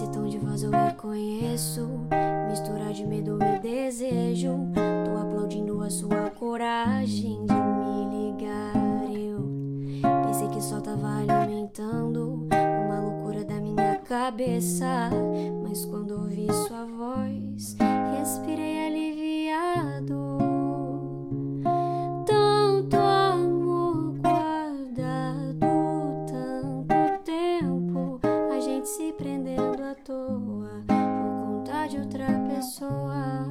Esse tom de voz eu reconheço. Mistura de medo e desejo. Tô aplaudindo a sua coragem de me ligar. Eu pensei que só tava alimentando uma loucura da minha cabeça. Mas quando ouvi sua voz, respirei aliviado. Tanto amor guardado, tanto tempo, a gente se prendendo à toa por conta de outra pessoa.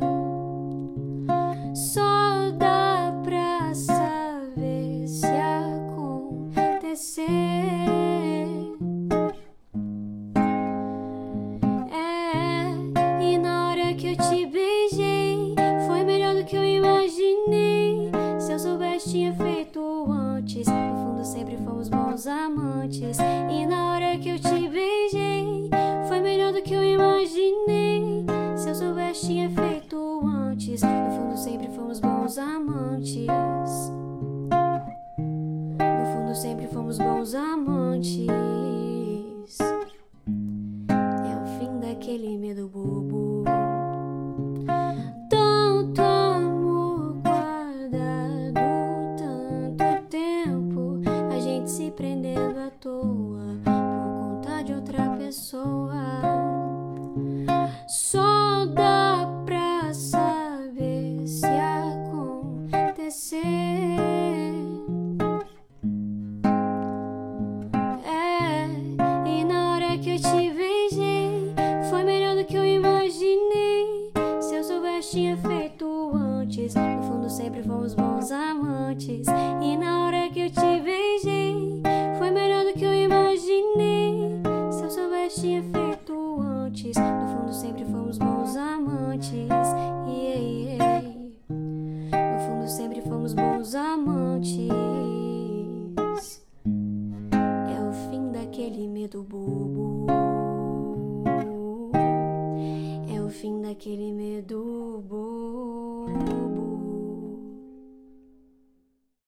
Só dá pra saber se acontecer. É, e na hora que eu te beijei, foi melhor do que eu imaginei. Se eu soubesse, tinha feito antes. No fundo, sempre fomos bons amantes. E na hora que eu te beijei, foi melhor do que eu imaginei. Se eu soubesse, tinha feito antes. No fundo, sempre fomos bons amantes. No fundo, sempre fomos bons amantes. É o fim daquele medo bobo. Tanto amor guardado, tanto tempo, a gente se prendendo à toa por conta de outra pessoa. Antes. No fundo, sempre fomos bons amantes. E na hora que eu te beijei, foi melhor do que eu imaginei. Se eu soubesse, tinha feito antes. No fundo, sempre fomos bons amantes. Yeah, yeah. No fundo, sempre fomos bons amantes. É o fim daquele medo bobo. É o fim daquele medo bobo.